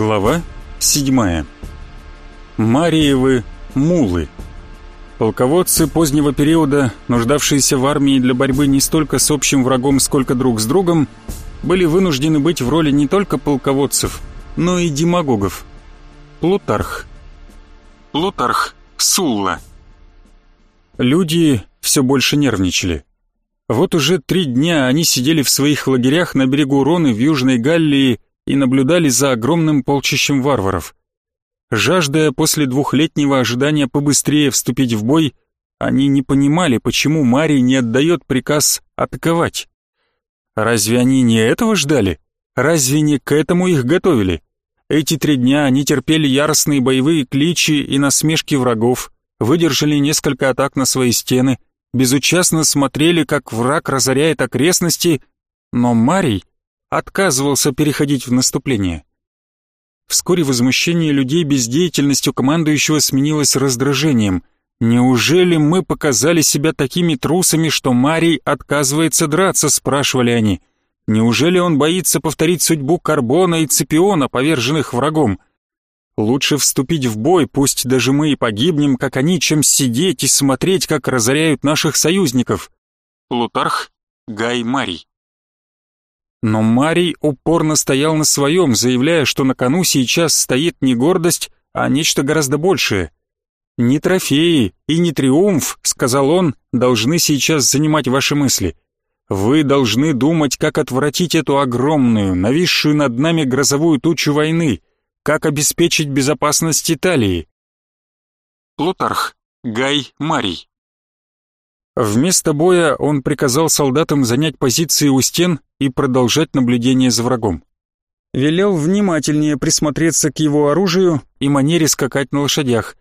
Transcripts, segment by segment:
Глава 7. Мариевы мулы. Полководцы позднего периода, нуждавшиеся в армии для борьбы не столько с общим врагом, сколько друг с другом, были вынуждены быть в роли не только полководцев, но и демагогов. Плутарх. Плутарх Сулла. Люди все больше нервничали. Вот уже три дня они сидели в своих лагерях на берегу Роны в Южной Галлии и наблюдали за огромным полчищем варваров. Жаждая после двухлетнего ожидания побыстрее вступить в бой, они не понимали, почему Марий не отдает приказ атаковать. Разве они не этого ждали? Разве не к этому их готовили? Эти три дня они терпели яростные боевые кличи и насмешки врагов, выдержали несколько атак на свои стены, безучастно смотрели, как враг разоряет окрестности, но Марий отказывался переходить в наступление. Вскоре возмущение людей бездеятельностью командующего сменилось раздражением. «Неужели мы показали себя такими трусами, что Марий отказывается драться?» — спрашивали они. «Неужели он боится повторить судьбу Карбона и Цепиона, поверженных врагом?» Лучше вступить в бой, пусть даже мы и погибнем, как они, чем сидеть и смотреть, как разоряют наших союзников. Плутарх Гай Марий но Марий упорно стоял на своем, заявляя, что на кону сейчас стоит не гордость, а нечто гораздо большее. «Не трофеи и не триумф», — сказал он, — «должны сейчас занимать ваши мысли. Вы должны думать, как отвратить эту огромную, нависшую над нами грозовую тучу войны, как обеспечить безопасность Италии». Плутарх, Гай Марий Вместо боя он приказал солдатам занять позиции у стен и продолжать наблюдение за врагом. Велел внимательнее присмотреться к его оружию и манере скакать на лошадях.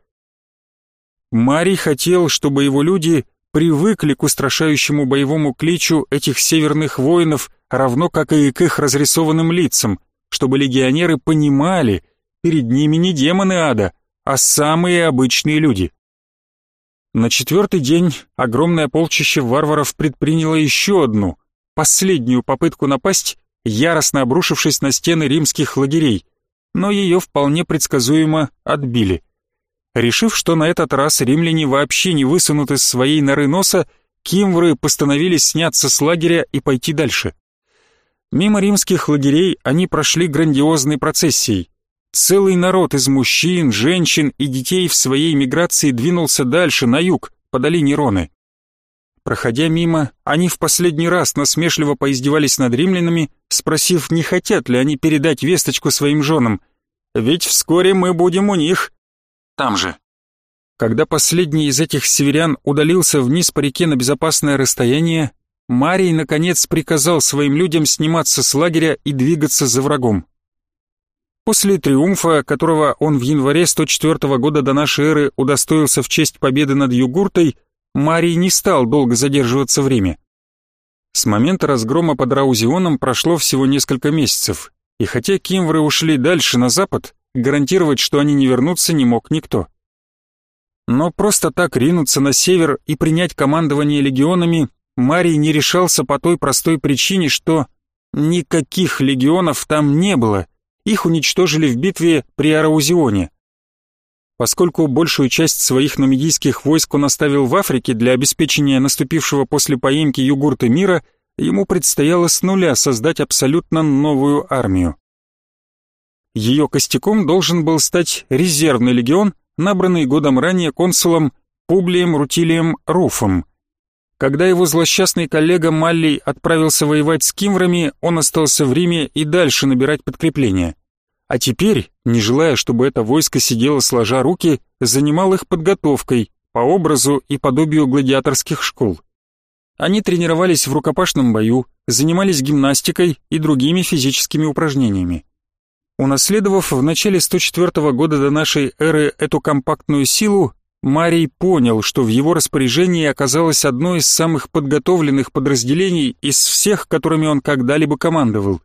Марий хотел, чтобы его люди привыкли к устрашающему боевому кличу этих северных воинов, равно как и к их разрисованным лицам, чтобы легионеры понимали, перед ними не демоны ада, а самые обычные люди. На четвертый день огромное полчище варваров предприняло еще одну, последнюю попытку напасть, яростно обрушившись на стены римских лагерей, но ее вполне предсказуемо отбили. Решив, что на этот раз римляне вообще не высунут из своей норы носа, кимвры постановили сняться с лагеря и пойти дальше. Мимо римских лагерей они прошли грандиозной процессией. Целый народ из мужчин, женщин и детей в своей миграции двинулся дальше, на юг, по долине Роны. Проходя мимо, они в последний раз насмешливо поиздевались над римлянами, спросив, не хотят ли они передать весточку своим женам. «Ведь вскоре мы будем у них». Там же. Когда последний из этих северян удалился вниз по реке на безопасное расстояние, Марий, наконец, приказал своим людям сниматься с лагеря и двигаться за врагом. После триумфа, которого он в январе 104 года до нашей эры удостоился в честь победы над Югуртой, Марий не стал долго задерживаться время. С момента разгрома под Раузионом прошло всего несколько месяцев, и хотя кимвры ушли дальше на запад, гарантировать, что они не вернутся, не мог никто. Но просто так ринуться на север и принять командование легионами Марий не решался по той простой причине, что никаких легионов там не было — их уничтожили в битве при Араузионе. Поскольку большую часть своих нумидийских войск он оставил в Африке для обеспечения наступившего после поимки югурта мира, ему предстояло с нуля создать абсолютно новую армию. Ее костяком должен был стать резервный легион, набранный годом ранее консулом Публием Рутилием Руфом. Когда его злосчастный коллега Маллий отправился воевать с кимврами, он остался в Риме и дальше набирать подкрепление. А теперь, не желая, чтобы это войско сидело сложа руки, занимал их подготовкой по образу и подобию гладиаторских школ. Они тренировались в рукопашном бою, занимались гимнастикой и другими физическими упражнениями. Унаследовав в начале 104 года до нашей эры эту компактную силу, Марий понял, что в его распоряжении оказалось одно из самых подготовленных подразделений из всех, которыми он когда-либо командовал.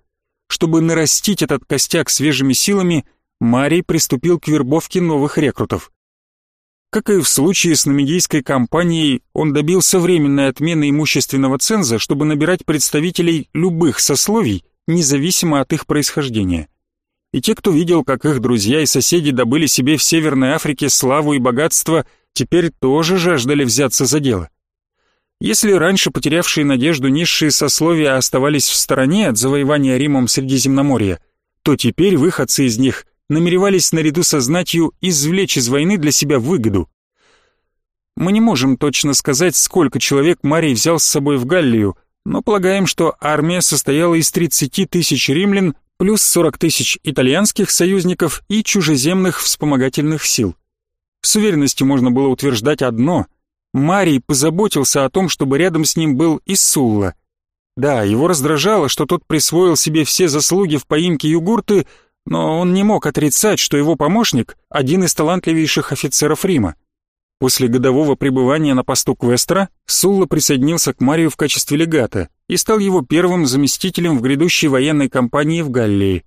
Чтобы нарастить этот костяк свежими силами, Марий приступил к вербовке новых рекрутов. Как и в случае с намедийской компанией, он добился временной отмены имущественного ценза, чтобы набирать представителей любых сословий, независимо от их происхождения. И те, кто видел, как их друзья и соседи добыли себе в Северной Африке славу и богатство, теперь тоже жаждали взяться за дело. Если раньше потерявшие надежду низшие сословия оставались в стороне от завоевания Римом Средиземноморья, то теперь выходцы из них намеревались наряду со знатью извлечь из войны для себя выгоду. Мы не можем точно сказать, сколько человек Марий взял с собой в Галлию, но полагаем, что армия состояла из 30 тысяч римлян плюс 40 тысяч итальянских союзников и чужеземных вспомогательных сил. С уверенностью можно было утверждать одно – Марий позаботился о том, чтобы рядом с ним был и Сулла. Да, его раздражало, что тот присвоил себе все заслуги в поимке югурты, но он не мог отрицать, что его помощник – один из талантливейших офицеров Рима. После годового пребывания на посту Квестра Сулла присоединился к Марию в качестве легата и стал его первым заместителем в грядущей военной кампании в Галлии.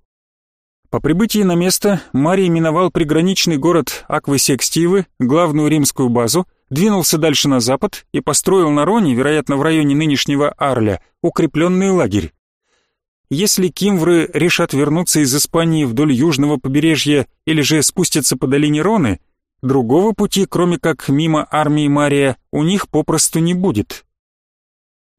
По прибытии на место Марий миновал приграничный город Аквы-Секстивы, главную римскую базу, двинулся дальше на запад и построил на Роне, вероятно в районе нынешнего Арля, укрепленный лагерь. Если кимвры решат вернуться из Испании вдоль южного побережья или же спустятся по долине Роны, другого пути, кроме как мимо армии Мария, у них попросту не будет.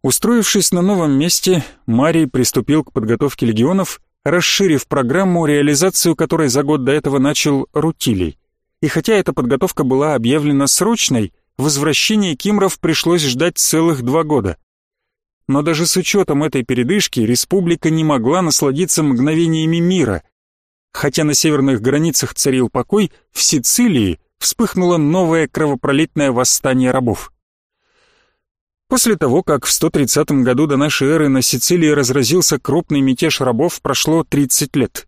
Устроившись на новом месте, Марий приступил к подготовке легионов, расширив программу, реализацию которой за год до этого начал Рутилий. И хотя эта подготовка была объявлена срочной, возвращение кимров пришлось ждать целых два года. Но даже с учетом этой передышки республика не могла насладиться мгновениями мира. Хотя на северных границах царил покой, в Сицилии вспыхнуло новое кровопролитное восстание рабов. После того, как в 130 году до нашей эры на Сицилии разразился крупный мятеж рабов, прошло 30 лет.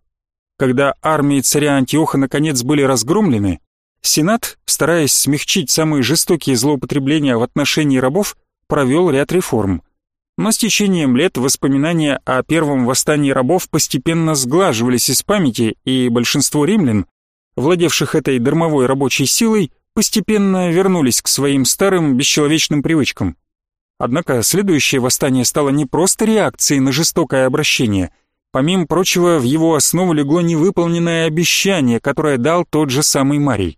Когда армии царя Антиоха наконец были разгромлены, Сенат, стараясь смягчить самые жестокие злоупотребления в отношении рабов, провел ряд реформ. Но с течением лет воспоминания о первом восстании рабов постепенно сглаживались из памяти, и большинство римлян, владевших этой дармовой рабочей силой, постепенно вернулись к своим старым бесчеловечным привычкам. Однако следующее восстание стало не просто реакцией на жестокое обращение. Помимо прочего, в его основу легло невыполненное обещание, которое дал тот же самый Марий.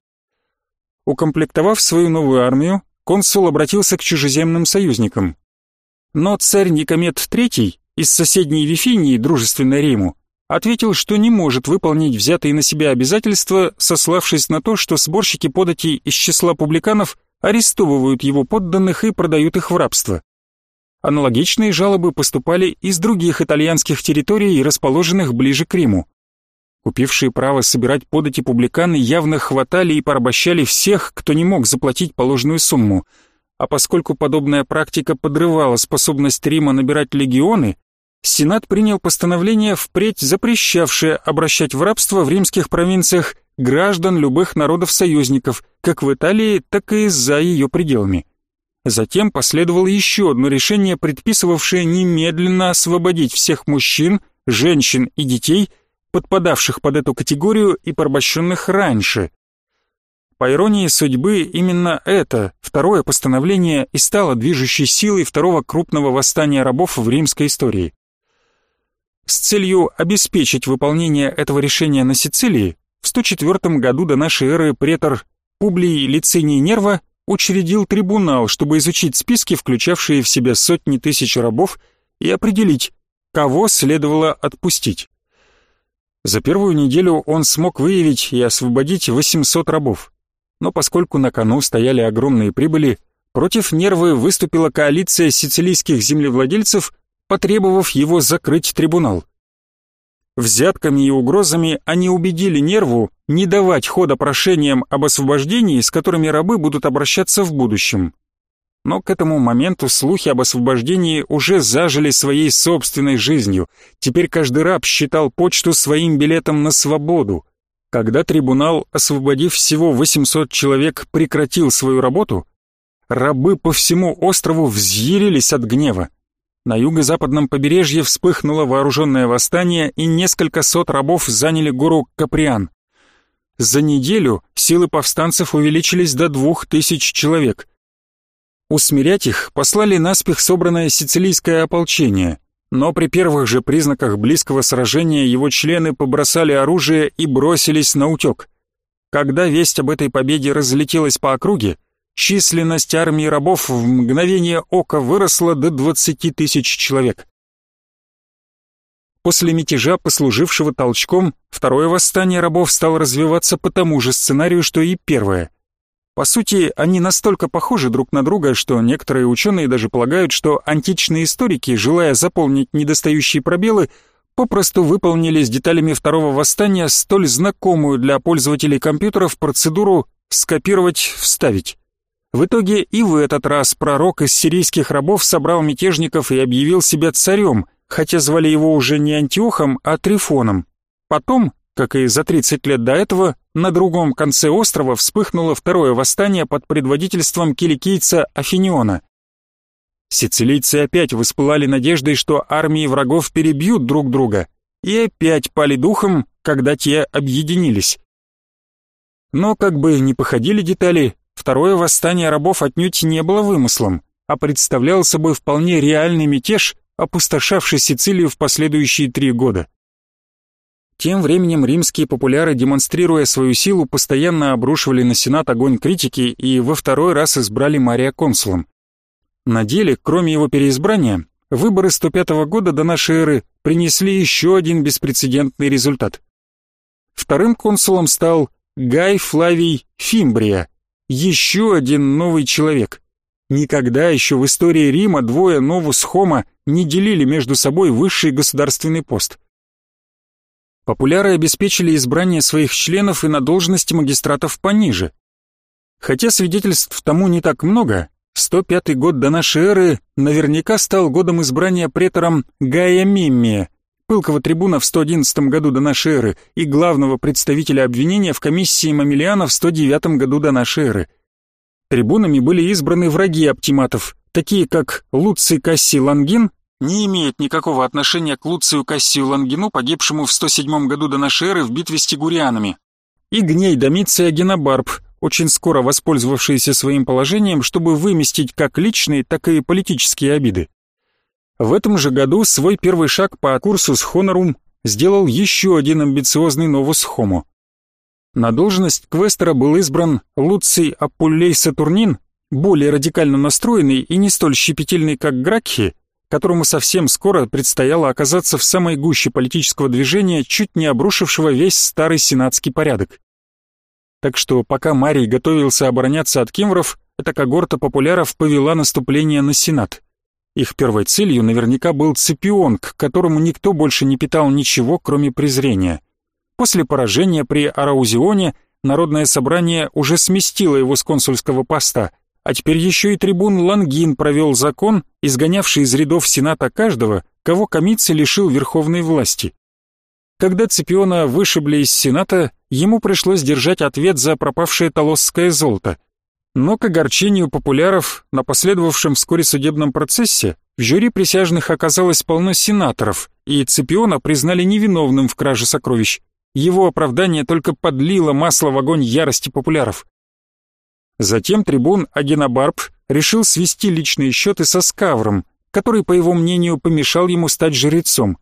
Укомплектовав свою новую армию, консул обратился к чужеземным союзникам. Но царь Никомед III из соседней Вифинии, дружественной Риму, ответил, что не может выполнить взятые на себя обязательства, сославшись на то, что сборщики податей из числа публиканов арестовывают его подданных и продают их в рабство. Аналогичные жалобы поступали из других итальянских территорий, расположенных ближе к Риму. Купившие право собирать подати публиканы явно хватали и порабощали всех, кто не мог заплатить положенную сумму. А поскольку подобная практика подрывала способность Рима набирать легионы, Сенат принял постановление, впредь запрещавшее обращать в рабство в римских провинциях граждан любых народов-союзников, как в Италии, так и за ее пределами. Затем последовало еще одно решение, предписывавшее немедленно освободить всех мужчин, женщин и детей, подпадавших под эту категорию и порабощенных раньше. По иронии судьбы, именно это, второе постановление, и стало движущей силой второго крупного восстания рабов в римской истории. С целью обеспечить выполнение этого решения на Сицилии, в 104 году до нашей эры претор Публий Лициний Нерва учредил трибунал, чтобы изучить списки, включавшие в себя сотни тысяч рабов, и определить, кого следовало отпустить. За первую неделю он смог выявить и освободить 800 рабов. Но поскольку на кону стояли огромные прибыли, против Нервы выступила коалиция сицилийских землевладельцев, потребовав его закрыть трибунал. Взятками и угрозами они убедили Нерву не давать хода прошениям об освобождении, с которыми рабы будут обращаться в будущем. Но к этому моменту слухи об освобождении уже зажили своей собственной жизнью. Теперь каждый раб считал почту своим билетом на свободу. Когда трибунал, освободив всего 800 человек, прекратил свою работу, рабы по всему острову взъярились от гнева. На юго-западном побережье вспыхнуло вооруженное восстание, и несколько сот рабов заняли гору Каприан. За неделю силы повстанцев увеличились до двух тысяч человек. Усмирять их послали наспех собранное сицилийское ополчение, но при первых же признаках близкого сражения его члены побросали оружие и бросились на утек. Когда весть об этой победе разлетелась по округе, численность армии рабов в мгновение ока выросла до 20 тысяч человек. После мятежа, послужившего толчком, второе восстание рабов стало развиваться по тому же сценарию, что и первое. По сути, они настолько похожи друг на друга, что некоторые ученые даже полагают, что античные историки, желая заполнить недостающие пробелы, попросту выполнили с деталями второго восстания столь знакомую для пользователей компьютеров процедуру «скопировать-вставить». В итоге и в этот раз пророк из сирийских рабов собрал мятежников и объявил себя царем, хотя звали его уже не Антиохом, а Трифоном. Потом, как и за 30 лет до этого, на другом конце острова вспыхнуло второе восстание под предводительством киликийца Афиниона. Сицилийцы опять воспылали надеждой, что армии врагов перебьют друг друга, и опять пали духом, когда те объединились. Но как бы ни походили детали, второе восстание рабов отнюдь не было вымыслом, а представлял собой вполне реальный мятеж, опустошавший Сицилию в последующие три года. Тем временем римские популяры, демонстрируя свою силу, постоянно обрушивали на Сенат огонь критики и во второй раз избрали Мария консулом. На деле, кроме его переизбрания, выборы 105 года до нашей эры принесли еще один беспрецедентный результат. Вторым консулом стал Гай Флавий Фимбрия, еще один новый человек. Никогда еще в истории Рима двое новус хома не делили между собой высший государственный пост. Популяры обеспечили избрание своих членов и на должности магистратов пониже. Хотя свидетельств тому не так много, 105 год до нашей эры наверняка стал годом избрания претором Гая Миммия, пылкого трибуна в 111 году до нашей эры и главного представителя обвинения в комиссии Мамилиана в 109 году до нашей эры. Трибунами были избраны враги оптиматов, такие как Луций Кассий Лангин не имеет никакого отношения к Луцию Кассию Лангину, погибшему в 107 году до нашей эры в битве с тигурянами, и гней Домиция Генобарб, очень скоро воспользовавшийся своим положением, чтобы выместить как личные, так и политические обиды. В этом же году свой первый шаг по курсу с Хонорум сделал еще один амбициозный новус Хомо. На должность квестера был избран Луций Апуллей Сатурнин, более радикально настроенный и не столь щепетильный, как Гракхи, которому совсем скоро предстояло оказаться в самой гуще политического движения, чуть не обрушившего весь старый сенатский порядок. Так что пока Марий готовился обороняться от кимвров, эта когорта популяров повела наступление на сенат. Их первой целью наверняка был Цепион, к которому никто больше не питал ничего, кроме презрения. После поражения при Араузионе Народное собрание уже сместило его с консульского поста – а теперь еще и трибун Лангин провел закон, изгонявший из рядов Сената каждого, кого Комиций лишил верховной власти. Когда Цепиона вышибли из Сената, ему пришлось держать ответ за пропавшее толосское золото. Но к огорчению популяров на последовавшем вскоре судебном процессе в жюри присяжных оказалось полно сенаторов, и Цепиона признали невиновным в краже сокровищ. Его оправдание только подлило масло в огонь ярости популяров. Затем трибун Агенобарб решил свести личные счеты со Скавром, который, по его мнению, помешал ему стать жрецом.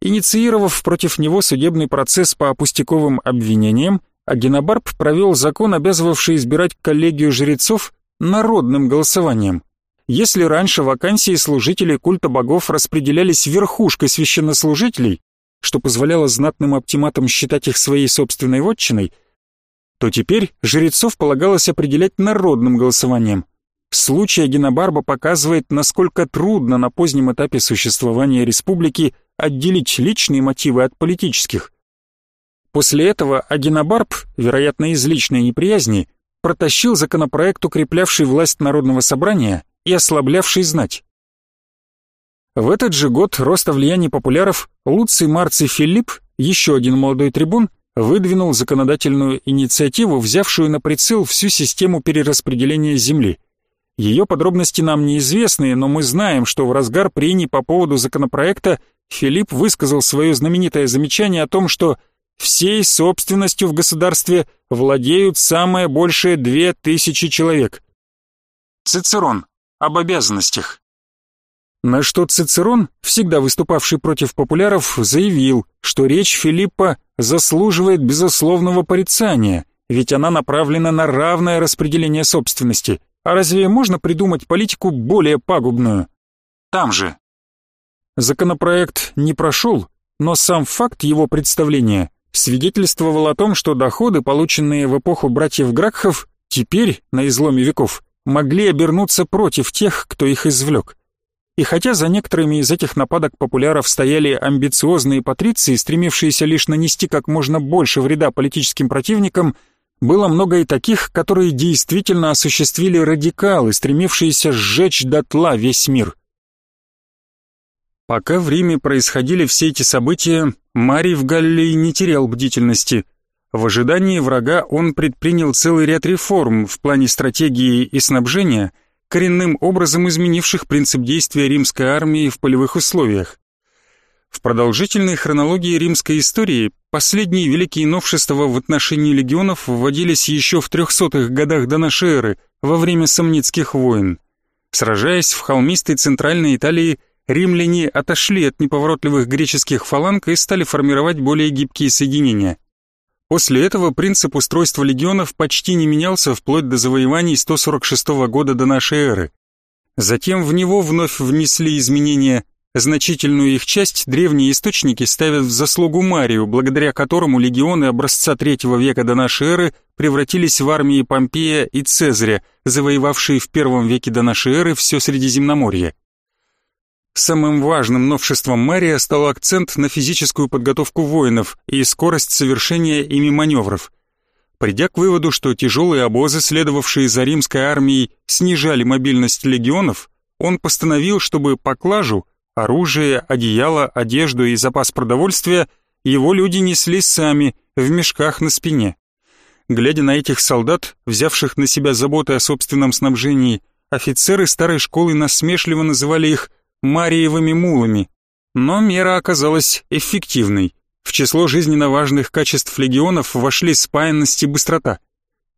Инициировав против него судебный процесс по пустяковым обвинениям, Агенобарб провел закон, обязывавший избирать коллегию жрецов народным голосованием. Если раньше вакансии служителей культа богов распределялись верхушкой священнослужителей, что позволяло знатным оптиматам считать их своей собственной вотчиной, то теперь жрецов полагалось определять народным голосованием. Случай Агенобарба показывает, насколько трудно на позднем этапе существования республики отделить личные мотивы от политических. После этого Агенобарб, вероятно из личной неприязни, протащил законопроект, укреплявший власть Народного собрания и ослаблявший знать. В этот же год роста влияния популяров Луций Марций Филипп, еще один молодой трибун, выдвинул законодательную инициативу, взявшую на прицел всю систему перераспределения земли. Ее подробности нам неизвестны, но мы знаем, что в разгар прений по поводу законопроекта Филипп высказал свое знаменитое замечание о том, что всей собственностью в государстве владеют самое большее две тысячи человек. Цицерон. Об обязанностях. На что Цицерон, всегда выступавший против популяров, заявил, что речь Филиппа заслуживает безусловного порицания, ведь она направлена на равное распределение собственности. А разве можно придумать политику более пагубную? Там же. Законопроект не прошел, но сам факт его представления свидетельствовал о том, что доходы, полученные в эпоху братьев Гракхов, теперь, на изломе веков, могли обернуться против тех, кто их извлек. И хотя за некоторыми из этих нападок популяров стояли амбициозные патриции, стремившиеся лишь нанести как можно больше вреда политическим противникам, было много и таких, которые действительно осуществили радикалы, стремившиеся сжечь дотла весь мир. Пока в Риме происходили все эти события, Марий в Галлии не терял бдительности. В ожидании врага он предпринял целый ряд реформ в плане стратегии и снабжения, коренным образом изменивших принцип действия римской армии в полевых условиях. В продолжительной хронологии римской истории последние великие новшества в отношении легионов вводились еще в 300-х годах до нашей эры, во время Самнитских войн. Сражаясь в холмистой центральной Италии, римляне отошли от неповоротливых греческих фаланг и стали формировать более гибкие соединения. После этого принцип устройства легионов почти не менялся вплоть до завоеваний 146 года до нашей эры. Затем в него вновь внесли изменения. Значительную их часть древние источники ставят в заслугу Марию, благодаря которому легионы образца третьего века до нашей эры превратились в армии Помпея и Цезаря, завоевавшие в первом веке до нашей эры все Средиземноморье. Самым важным новшеством Мария стал акцент на физическую подготовку воинов и скорость совершения ими маневров. Придя к выводу, что тяжелые обозы, следовавшие за римской армией, снижали мобильность легионов, он постановил, чтобы поклажу, оружие, одеяло, одежду и запас продовольствия его люди несли сами, в мешках на спине. Глядя на этих солдат, взявших на себя заботы о собственном снабжении, офицеры старой школы насмешливо называли их Мариевыми мулами. Но мера оказалась эффективной. В число жизненно важных качеств легионов вошли спаянность и быстрота.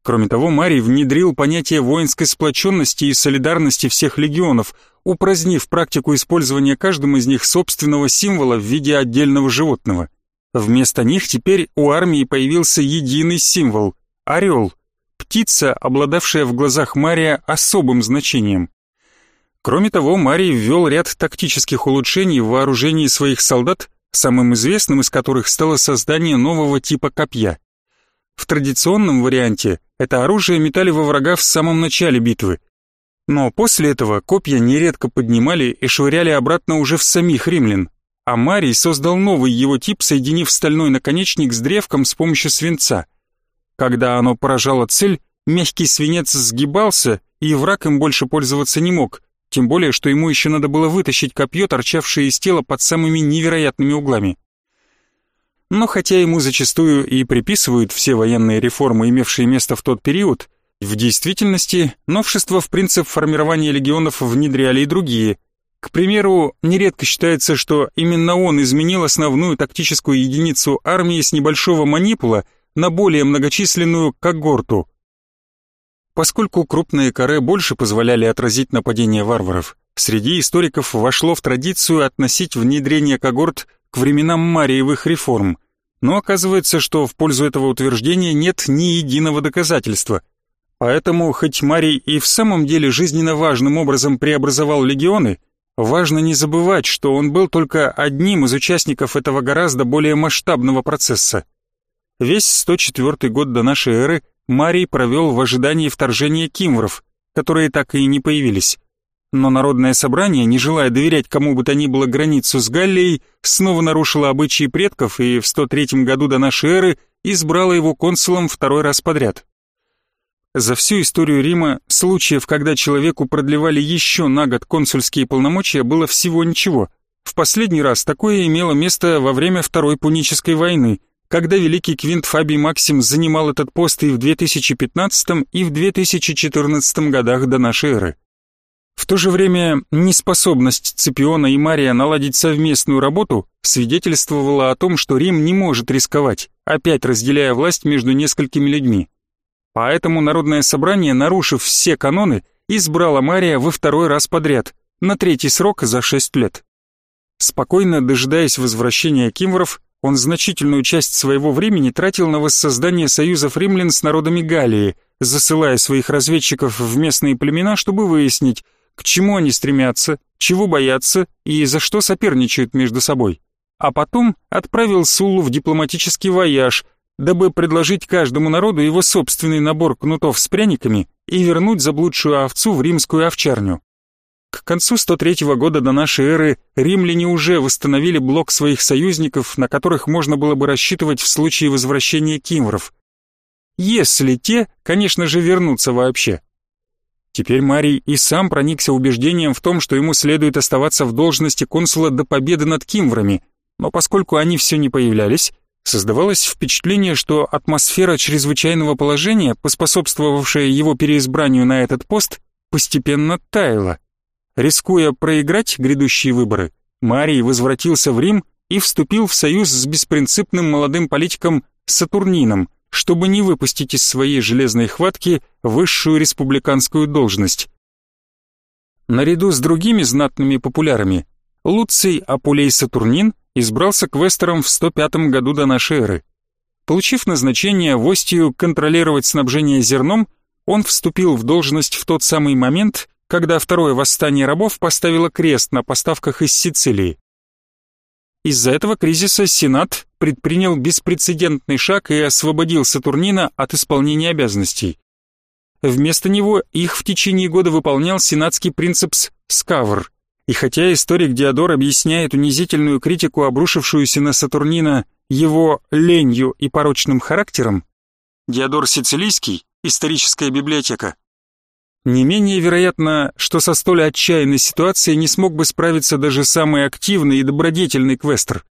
Кроме того, Марий внедрил понятие воинской сплоченности и солидарности всех легионов, упразднив практику использования каждым из них собственного символа в виде отдельного животного. Вместо них теперь у армии появился единый символ – орел, птица, обладавшая в глазах Мария особым значением. Кроме того, Марий ввел ряд тактических улучшений в вооружении своих солдат, самым известным из которых стало создание нового типа копья. В традиционном варианте это оружие метали во врага в самом начале битвы. Но после этого копья нередко поднимали и швыряли обратно уже в самих римлян. А Марий создал новый его тип, соединив стальной наконечник с древком с помощью свинца. Когда оно поражало цель, мягкий свинец сгибался, и враг им больше пользоваться не мог, тем более, что ему еще надо было вытащить копье, торчавшее из тела под самыми невероятными углами. Но хотя ему зачастую и приписывают все военные реформы, имевшие место в тот период, в действительности новшества в принцип формирования легионов внедряли и другие. К примеру, нередко считается, что именно он изменил основную тактическую единицу армии с небольшого манипула на более многочисленную когорту – Поскольку крупные каре больше позволяли отразить нападение варваров, среди историков вошло в традицию относить внедрение когорт к временам Мариевых реформ, но оказывается, что в пользу этого утверждения нет ни единого доказательства. Поэтому, хоть Марий и в самом деле жизненно важным образом преобразовал легионы, важно не забывать, что он был только одним из участников этого гораздо более масштабного процесса. Весь 104 год до нашей эры – Марий провел в ожидании вторжения кимвров, которые так и не появились. Но Народное собрание, не желая доверять кому бы то ни было границу с Галлией, снова нарушило обычаи предков и в 103 году до нашей эры избрало его консулом второй раз подряд. За всю историю Рима случаев, когда человеку продлевали еще на год консульские полномочия, было всего ничего. В последний раз такое имело место во время Второй Пунической войны – когда великий Квинт Фабий Максим занимал этот пост и в 2015 и в 2014 годах до нашей эры. В то же время неспособность Ципиона и Мария наладить совместную работу свидетельствовала о том, что Рим не может рисковать, опять разделяя власть между несколькими людьми. Поэтому Народное собрание, нарушив все каноны, избрало Мария во второй раз подряд, на третий срок за шесть лет. Спокойно дожидаясь возвращения кимвров, он значительную часть своего времени тратил на воссоздание союзов римлян с народами Галлии, засылая своих разведчиков в местные племена, чтобы выяснить, к чему они стремятся, чего боятся и за что соперничают между собой. А потом отправил Сулу в дипломатический вояж, дабы предложить каждому народу его собственный набор кнутов с пряниками и вернуть заблудшую овцу в римскую овчарню. К концу 103 года до нашей эры римляне уже восстановили блок своих союзников, на которых можно было бы рассчитывать в случае возвращения кимвров. Если те, конечно же, вернутся вообще. Теперь Марий и сам проникся убеждением в том, что ему следует оставаться в должности консула до победы над кимврами, но поскольку они все не появлялись, создавалось впечатление, что атмосфера чрезвычайного положения, поспособствовавшая его переизбранию на этот пост, постепенно таяла. Рискуя проиграть грядущие выборы, Марий возвратился в Рим и вступил в союз с беспринципным молодым политиком Сатурнином, чтобы не выпустить из своей железной хватки высшую республиканскую должность. Наряду с другими знатными популярами Луций Апулей Сатурнин избрался квестором в 105 году до нашей эры. Получив назначение в Остию контролировать снабжение зерном, он вступил в должность в тот самый момент, когда второе восстание рабов поставило крест на поставках из Сицилии. Из-за этого кризиса Сенат предпринял беспрецедентный шаг и освободил Сатурнина от исполнения обязанностей. Вместо него их в течение года выполнял сенатский принципс Скавр. И хотя историк Диодор объясняет унизительную критику, обрушившуюся на Сатурнина, его ленью и порочным характером, Диодор Сицилийский, историческая библиотека, не менее вероятно, что со столь отчаянной ситуацией не смог бы справиться даже самый активный и добродетельный квестер.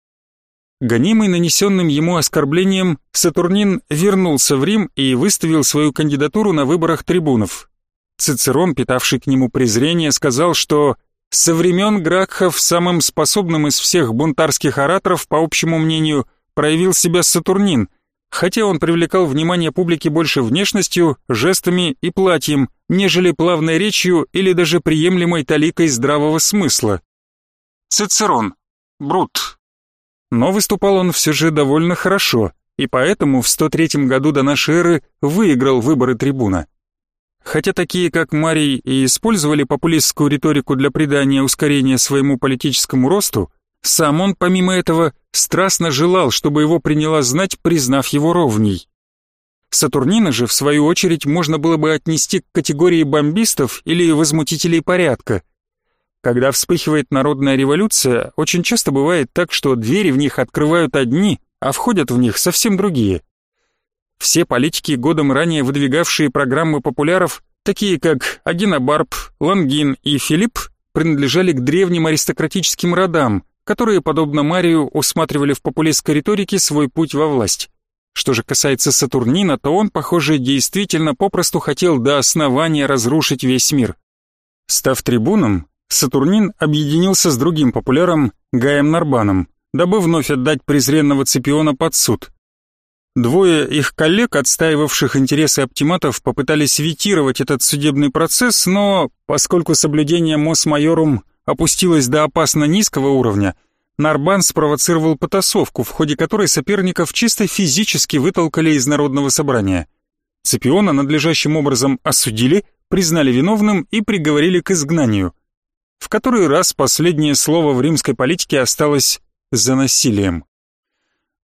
Гонимый нанесенным ему оскорблением, Сатурнин вернулся в Рим и выставил свою кандидатуру на выборах трибунов. Цицерон, питавший к нему презрение, сказал, что со времен Гракхов самым способным из всех бунтарских ораторов, по общему мнению, проявил себя Сатурнин – хотя он привлекал внимание публики больше внешностью, жестами и платьем, нежели плавной речью или даже приемлемой таликой здравого смысла. Цицерон. Брут. Но выступал он все же довольно хорошо, и поэтому в 103 году до нашей эры выиграл выборы трибуна. Хотя такие, как Марий, и использовали популистскую риторику для придания ускорения своему политическому росту, сам он, помимо этого, страстно желал, чтобы его приняла знать, признав его ровней. Сатурнина же, в свою очередь, можно было бы отнести к категории бомбистов или возмутителей порядка. Когда вспыхивает народная революция, очень часто бывает так, что двери в них открывают одни, а входят в них совсем другие. Все политики, годом ранее выдвигавшие программы популяров, такие как Агина Барб, Лангин и Филипп, принадлежали к древним аристократическим родам, которые, подобно Марию, усматривали в популистской риторике свой путь во власть. Что же касается Сатурнина, то он, похоже, действительно попросту хотел до основания разрушить весь мир. Став трибуном, Сатурнин объединился с другим популяром Гаем Нарбаном, дабы вновь отдать презренного Цепиона под суд. Двое их коллег, отстаивавших интересы оптиматов, попытались витировать этот судебный процесс, но, поскольку соблюдение Мос Майорум опустилась до опасно низкого уровня, Нарбан спровоцировал потасовку, в ходе которой соперников чисто физически вытолкали из народного собрания. Цепиона надлежащим образом осудили, признали виновным и приговорили к изгнанию. В который раз последнее слово в римской политике осталось за насилием.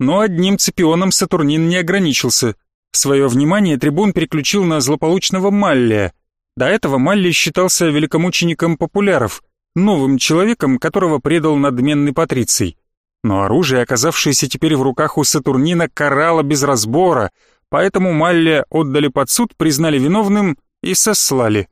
Но одним Цепионом Сатурнин не ограничился. Свое внимание трибун переключил на злополучного Маллия. До этого Маллий считался великомучеником популяров, новым человеком, которого предал надменный Патриций. Но оружие, оказавшееся теперь в руках у Сатурнина, карало без разбора, поэтому Маллия отдали под суд, признали виновным и сослали.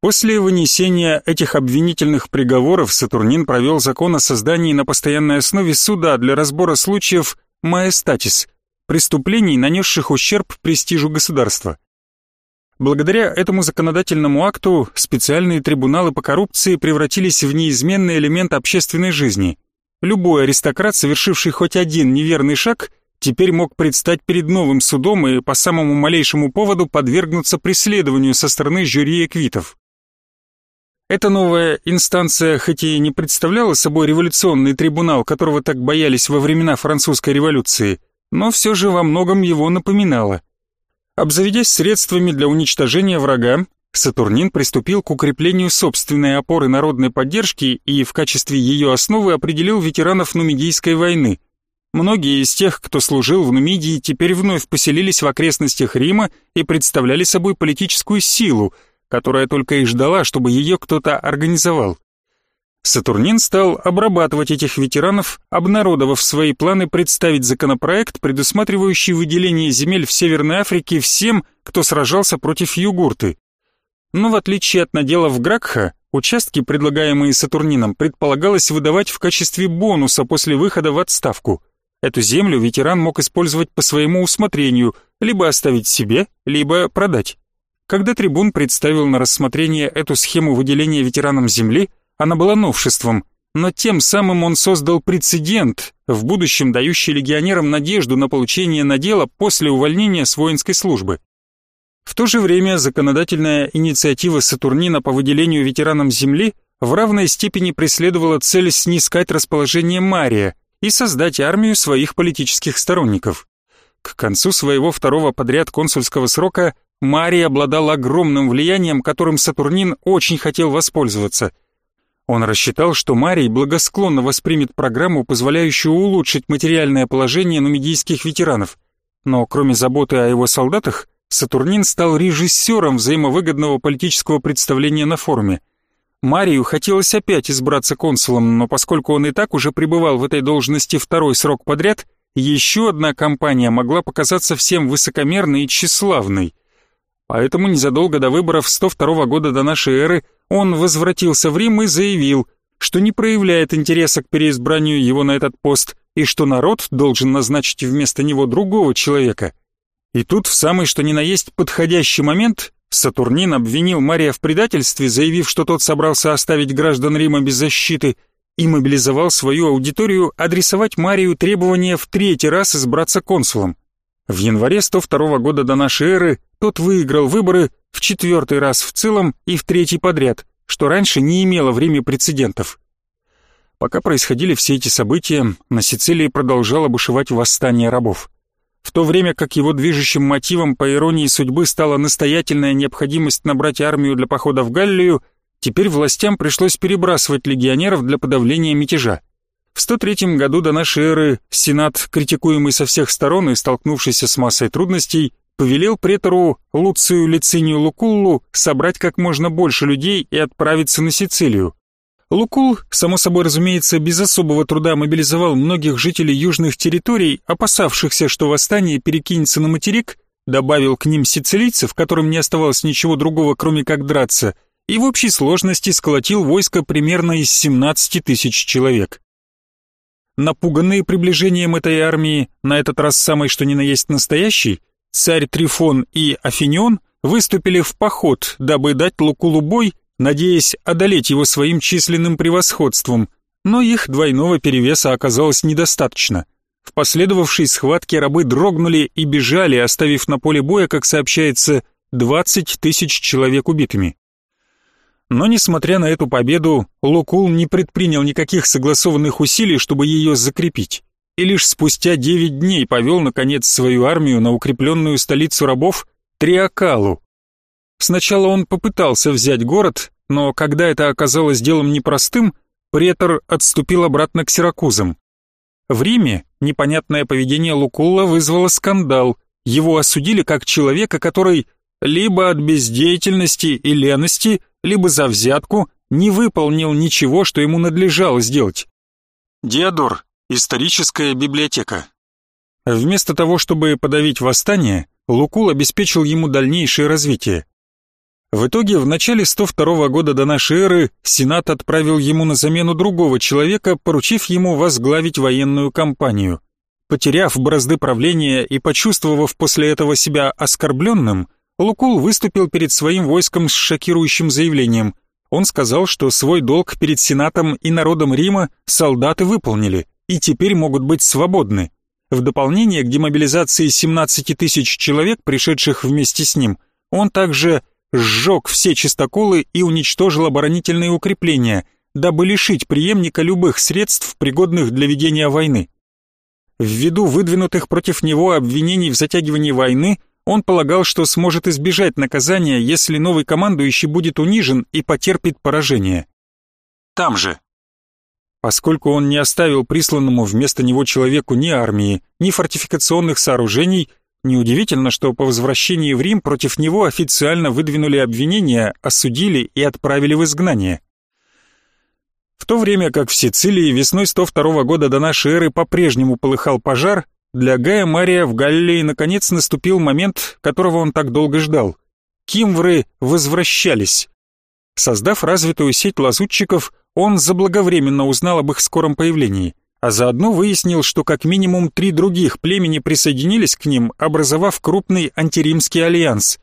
После вынесения этих обвинительных приговоров Сатурнин провел закон о создании на постоянной основе суда для разбора случаев маэстатис, преступлений, нанесших ущерб престижу государства. Благодаря этому законодательному акту специальные трибуналы по коррупции превратились в неизменный элемент общественной жизни. Любой аристократ, совершивший хоть один неверный шаг, теперь мог предстать перед новым судом и по самому малейшему поводу подвергнуться преследованию со стороны жюри эквитов. Эта новая инстанция хоть и не представляла собой революционный трибунал, которого так боялись во времена французской революции, но все же во многом его напоминала. Обзаведясь средствами для уничтожения врага, Сатурнин приступил к укреплению собственной опоры народной поддержки и в качестве ее основы определил ветеранов Нумидийской войны. Многие из тех, кто служил в Нумидии, теперь вновь поселились в окрестностях Рима и представляли собой политическую силу – которая только и ждала, чтобы ее кто-то организовал. Сатурнин стал обрабатывать этих ветеранов, обнародовав свои планы представить законопроект, предусматривающий выделение земель в Северной Африке всем, кто сражался против югурты. Но в отличие от наделов Гракха, участки, предлагаемые Сатурнином, предполагалось выдавать в качестве бонуса после выхода в отставку. Эту землю ветеран мог использовать по своему усмотрению, либо оставить себе, либо продать. Когда трибун представил на рассмотрение эту схему выделения ветеранам Земли, она была новшеством, но тем самым он создал прецедент, в будущем дающий легионерам надежду на получение надела после увольнения с воинской службы. В то же время законодательная инициатива Сатурнина по выделению ветеранам Земли в равной степени преследовала цель снискать расположение Мария и создать армию своих политических сторонников. К концу своего второго подряд консульского срока Марий обладал огромным влиянием, которым Сатурнин очень хотел воспользоваться. Он рассчитал, что Марий благосклонно воспримет программу, позволяющую улучшить материальное положение нумидийских ветеранов. Но кроме заботы о его солдатах, Сатурнин стал режиссером взаимовыгодного политического представления на форуме. Марию хотелось опять избраться консулом, но поскольку он и так уже пребывал в этой должности второй срок подряд, еще одна кампания могла показаться всем высокомерной и тщеславной – Поэтому незадолго до выборов 102 года до нашей эры он возвратился в Рим и заявил, что не проявляет интереса к переизбранию его на этот пост и что народ должен назначить вместо него другого человека. И тут в самый что ни на есть подходящий момент Сатурнин обвинил Мария в предательстве, заявив, что тот собрался оставить граждан Рима без защиты, и мобилизовал свою аудиторию адресовать Марию требования в третий раз избраться консулом. В январе 102 года до нашей эры тот выиграл выборы в четвертый раз в целом и в третий подряд, что раньше не имело в прецедентов. Пока происходили все эти события, на Сицилии продолжало бушевать восстание рабов. В то время как его движущим мотивом, по иронии судьбы, стала настоятельная необходимость набрать армию для похода в Галлию, теперь властям пришлось перебрасывать легионеров для подавления мятежа. В 103 году до нашей эры Сенат, критикуемый со всех сторон и столкнувшийся с массой трудностей, повелел претору Луцию Лицинию Лукуллу собрать как можно больше людей и отправиться на Сицилию. Лукул, само собой разумеется, без особого труда мобилизовал многих жителей южных территорий, опасавшихся, что восстание перекинется на материк, добавил к ним сицилийцев, которым не оставалось ничего другого, кроме как драться, и в общей сложности сколотил войско примерно из 17 тысяч человек. Напуганные приближением этой армии, на этот раз самой что ни на есть настоящий, царь Трифон и Афинион выступили в поход, дабы дать Лукулу бой, надеясь одолеть его своим численным превосходством, но их двойного перевеса оказалось недостаточно. В последовавшей схватке рабы дрогнули и бежали, оставив на поле боя, как сообщается, 20 тысяч человек убитыми. Но несмотря на эту победу, Лукул не предпринял никаких согласованных усилий, чтобы ее закрепить, и лишь спустя 9 дней повел, наконец, свою армию на укрепленную столицу рабов Триакалу. Сначала он попытался взять город, но когда это оказалось делом непростым, претор отступил обратно к Сиракузам. В Риме непонятное поведение Лукула вызвало скандал, его осудили как человека, который либо от бездеятельности и лености либо за взятку не выполнил ничего, что ему надлежало сделать. Диодор. Историческая библиотека. Вместо того, чтобы подавить восстание, Лукул обеспечил ему дальнейшее развитие. В итоге, в начале 102 года до нашей эры Сенат отправил ему на замену другого человека, поручив ему возглавить военную кампанию. Потеряв бразды правления и почувствовав после этого себя оскорбленным, Лукул выступил перед своим войском с шокирующим заявлением. Он сказал, что свой долг перед Сенатом и народом Рима солдаты выполнили и теперь могут быть свободны. В дополнение к демобилизации 17 тысяч человек, пришедших вместе с ним, он также сжег все чистоколы и уничтожил оборонительные укрепления, дабы лишить преемника любых средств, пригодных для ведения войны. Ввиду выдвинутых против него обвинений в затягивании войны, он полагал, что сможет избежать наказания, если новый командующий будет унижен и потерпит поражение. Там же. Поскольку он не оставил присланному вместо него человеку ни армии, ни фортификационных сооружений, неудивительно, что по возвращении в Рим против него официально выдвинули обвинения, осудили и отправили в изгнание. В то время как в Сицилии весной 102 года до нашей эры по-прежнему полыхал пожар, для Гая Мария в Галлии наконец наступил момент, которого он так долго ждал. Кимвры возвращались. Создав развитую сеть лазутчиков, он заблаговременно узнал об их скором появлении, а заодно выяснил, что как минимум три других племени присоединились к ним, образовав крупный антиримский альянс.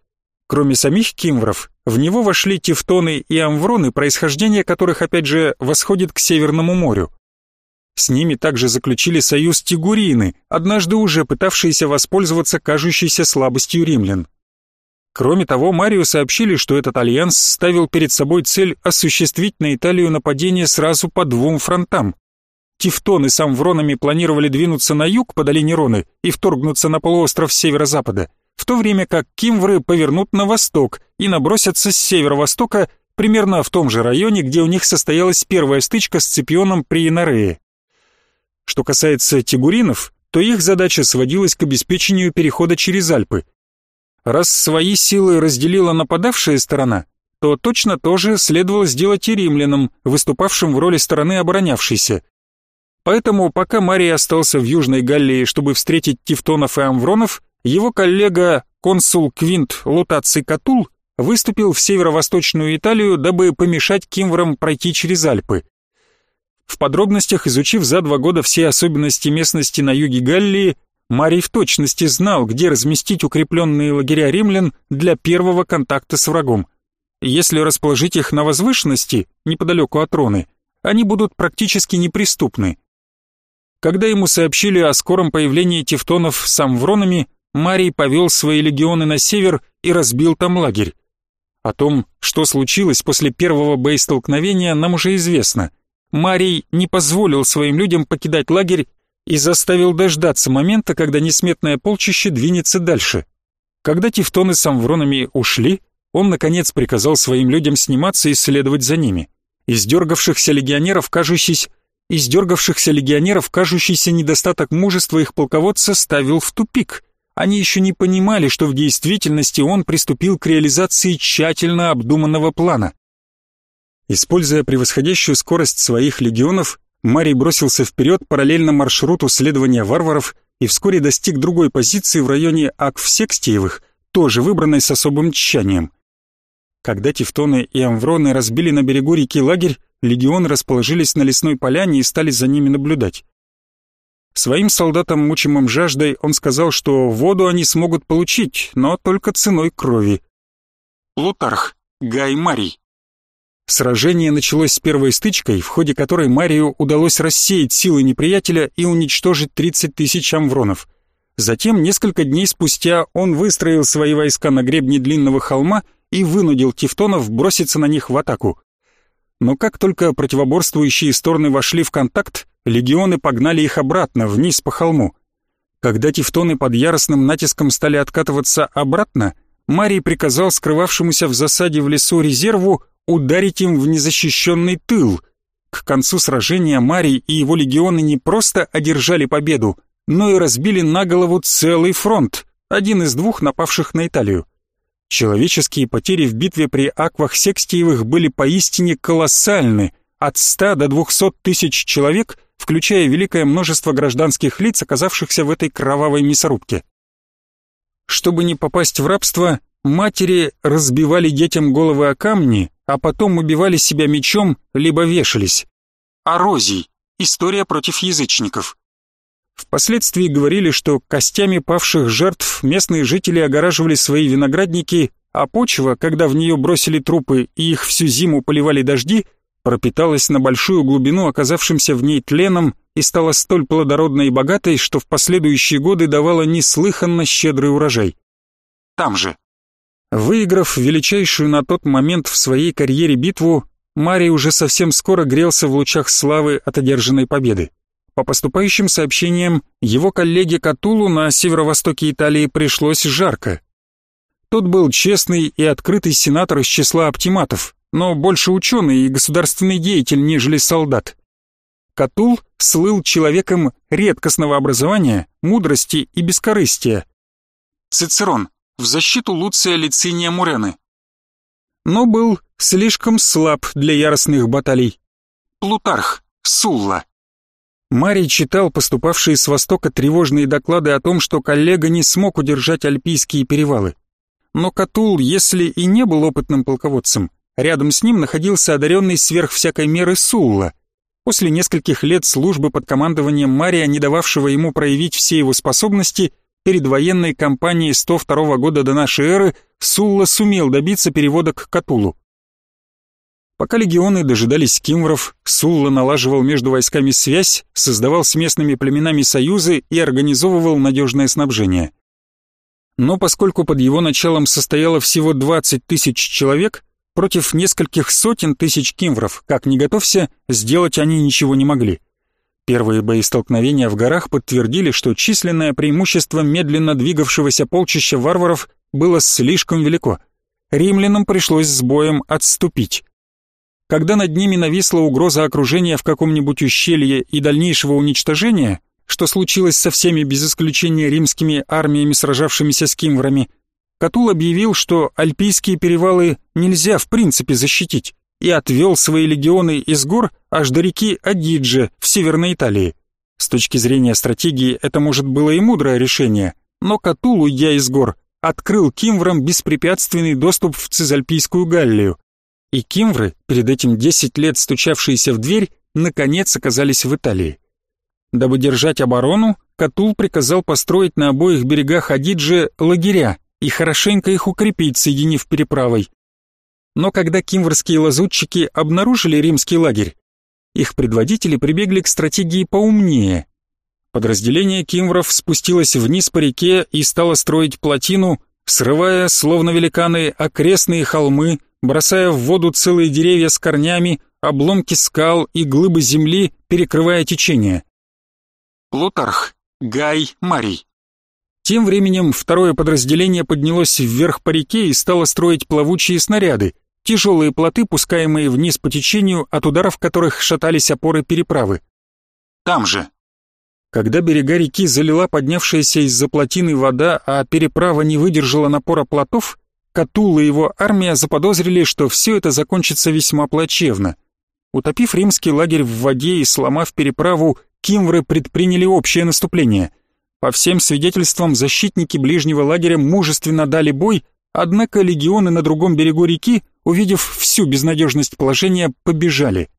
Кроме самих кимвров, в него вошли тевтоны и амвроны, происхождение которых опять же восходит к Северному морю. С ними также заключили союз тигурины, однажды уже пытавшиеся воспользоваться кажущейся слабостью римлян. Кроме того, Марию сообщили, что этот альянс ставил перед собой цель осуществить на Италию нападение сразу по двум фронтам. Тевтоны с амвронами планировали двинуться на юг по долине Роны и вторгнуться на полуостров северо-запада, в то время как кимвры повернут на восток и набросятся с северо-востока примерно в том же районе, где у них состоялась первая стычка с Цепионом при Инарее. Что касается тигуринов, то их задача сводилась к обеспечению перехода через Альпы. Раз свои силы разделила нападавшая сторона, то точно то же следовало сделать и римлянам, выступавшим в роли стороны оборонявшейся. Поэтому, пока Марий остался в Южной Галлии, чтобы встретить тевтонов и амвронов, его коллега, консул Квинт Лутаций Катул, выступил в северо-восточную Италию, дабы помешать кимврам пройти через Альпы. В подробностях изучив за два года все особенности местности на юге Галлии, Марий в точности знал, где разместить укрепленные лагеря римлян для первого контакта с врагом. Если расположить их на возвышенности, неподалеку от Роны, они будут практически неприступны. Когда ему сообщили о скором появлении тевтонов с амвронами, Марий повел свои легионы на север и разбил там лагерь. О том, что случилось после первого боестолкновения, нам уже известно – Марий не позволил своим людям покидать лагерь и заставил дождаться момента, когда несметное полчище двинется дальше. Когда тевтоны с амвронами ушли, он, наконец, приказал своим людям сниматься и следовать за ними. Издергавшихся легионеров, кажущийся, издергавшихся легионеров, кажущийся недостаток мужества их полководца ставил в тупик. Они еще не понимали, что в действительности он приступил к реализации тщательно обдуманного плана. Используя превосходящую скорость своих легионов, Марий бросился вперед параллельно маршруту следования варваров и вскоре достиг другой позиции в районе Аквсекстиевых, тоже выбранной с особым тщанием. Когда тевтоны и амвроны разбили на берегу реки лагерь, легионы расположились на лесной поляне и стали за ними наблюдать. Своим солдатам, мучимым жаждой, он сказал, что воду они смогут получить, но только ценой крови. Плутарх, Гай Марий. Сражение началось с первой стычкой, в ходе которой Марию удалось рассеять силы неприятеля и уничтожить 30 тысяч амвронов. Затем, несколько дней спустя, он выстроил свои войска на гребне длинного холма и вынудил тевтонов броситься на них в атаку. Но как только противоборствующие стороны вошли в контакт, легионы погнали их обратно, вниз по холму. Когда тевтоны под яростным натиском стали откатываться обратно, Марий приказал скрывавшемуся в засаде в лесу резерву ударить им в незащищенный тыл. К концу сражения Марий и его легионы не просто одержали победу, но и разбили на голову целый фронт, один из двух напавших на Италию. Человеческие потери в битве при Аквах Секстиевых были поистине колоссальны, от 100 до 200 тысяч человек, включая великое множество гражданских лиц, оказавшихся в этой кровавой мясорубке. Чтобы не попасть в рабство, матери разбивали детям головы о камни, а потом убивали себя мечом, либо вешались. Арозий. История против язычников. Впоследствии говорили, что костями павших жертв местные жители огораживали свои виноградники, а почва, когда в нее бросили трупы и их всю зиму поливали дожди, пропиталась на большую глубину оказавшимся в ней тленом и стала столь плодородной и богатой, что в последующие годы давала неслыханно щедрый урожай. Там же. Выиграв величайшую на тот момент в своей карьере битву, Марий уже совсем скоро грелся в лучах славы от одержанной победы. По поступающим сообщениям, его коллеге Катулу на северо-востоке Италии пришлось жарко. Тот был честный и открытый сенатор из числа оптиматов, но больше ученый и государственный деятель, нежели солдат. Катул слыл человеком редкостного образования, мудрости и бескорыстия. Цицерон в защиту Луция Лициния Мурены. Но был слишком слаб для яростных баталий. Плутарх, Сулла. Марий читал поступавшие с востока тревожные доклады о том, что коллега не смог удержать альпийские перевалы. Но Катул, если и не был опытным полководцем, рядом с ним находился одаренный сверх всякой меры Сулла. После нескольких лет службы под командованием Мария, не дававшего ему проявить все его способности, перед военной кампанией 102 года до нашей эры Сулла сумел добиться перевода к Катулу. Пока легионы дожидались кимвров, Сулла налаживал между войсками связь, создавал с местными племенами союзы и организовывал надежное снабжение. Но поскольку под его началом состояло всего 20 тысяч человек, против нескольких сотен тысяч кимвров, как ни готовься, сделать они ничего не могли. Первые боестолкновения в горах подтвердили, что численное преимущество медленно двигавшегося полчища варваров было слишком велико. Римлянам пришлось с боем отступить. Когда над ними нависла угроза окружения в каком-нибудь ущелье и дальнейшего уничтожения, что случилось со всеми без исключения римскими армиями, сражавшимися с кимврами, Катул объявил, что альпийские перевалы нельзя в принципе защитить, и отвел свои легионы из гор аж до реки Адидже в Северной Италии. С точки зрения стратегии это, может, было и мудрое решение, но Катул, уйдя из гор, открыл кимврам беспрепятственный доступ в Цизальпийскую Галлию, и кимвры, перед этим 10 лет стучавшиеся в дверь, наконец оказались в Италии. Дабы держать оборону, Катул приказал построить на обоих берегах Адидже лагеря и хорошенько их укрепить, соединив переправой. Но когда кимврские лазутчики обнаружили римский лагерь, их предводители прибегли к стратегии поумнее. Подразделение кимвров спустилось вниз по реке и стало строить плотину, срывая, словно великаны, окрестные холмы, бросая в воду целые деревья с корнями, обломки скал и глыбы земли, перекрывая течение. Плутарх, Гай, Марий. Тем временем второе подразделение поднялось вверх по реке и стало строить плавучие снаряды, тяжелые плоты, пускаемые вниз по течению, от ударов которых шатались опоры переправы. Там же. Когда берега реки залила поднявшаяся из-за плотины вода, а переправа не выдержала напора плотов, Катул и его армия заподозрили, что все это закончится весьма плачевно. Утопив римский лагерь в воде и сломав переправу, кимвры предприняли общее наступление. По всем свидетельствам, защитники ближнего лагеря мужественно дали бой, однако легионы на другом берегу реки, увидев всю безнадежность положения, побежали.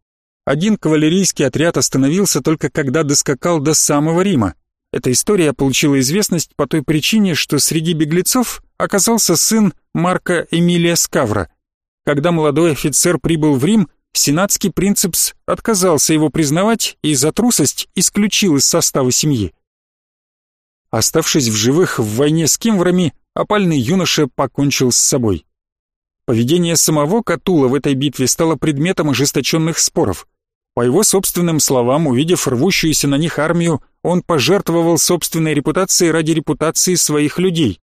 Один кавалерийский отряд остановился только когда доскакал до самого Рима. Эта история получила известность по той причине, что среди беглецов оказался сын Марка Эмилия Скавра. Когда молодой офицер прибыл в Рим, сенатский принцепс отказался его признавать и за трусость исключил из состава семьи. Оставшись в живых в войне с кимврами, опальный юноша покончил с собой. Поведение самого Катула в этой битве стало предметом ожесточенных споров. По его собственным словам, увидев рвущуюся на них армию, он пожертвовал собственной репутацией ради репутации своих людей.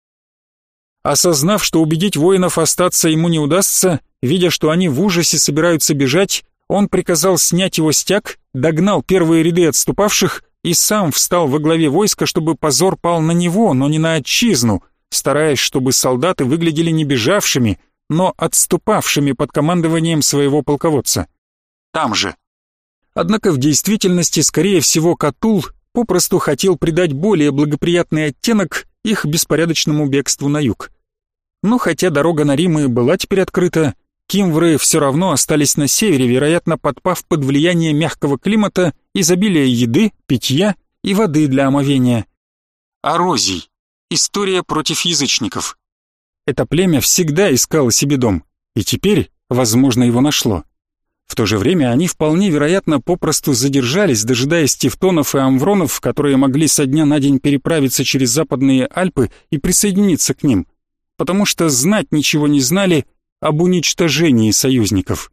Осознав, что убедить воинов остаться ему не удастся, видя, что они в ужасе собираются бежать, он приказал снять его стяг, догнал первые ряды отступавших и сам встал во главе войска, чтобы позор пал на него, но не на отчизну, стараясь, чтобы солдаты выглядели не бежавшими, но отступавшими под командованием своего полководца. Там же. Однако в действительности, скорее всего, Катул попросту хотел придать более благоприятный оттенок их беспорядочному бегству на юг. Но хотя дорога на Рим и была теперь открыта, кимвры все равно остались на севере, вероятно, подпав под влияние мягкого климата, изобилия еды, питья и воды для омовения. Арозий. История против язычников. Это племя всегда искало себе дом, и теперь, возможно, его нашло. В то же время они вполне вероятно попросту задержались, дожидаясь тевтонов и амвронов, которые могли со дня на день переправиться через западные Альпы и присоединиться к ним. потому что знать ничего не знали об уничтожении союзников.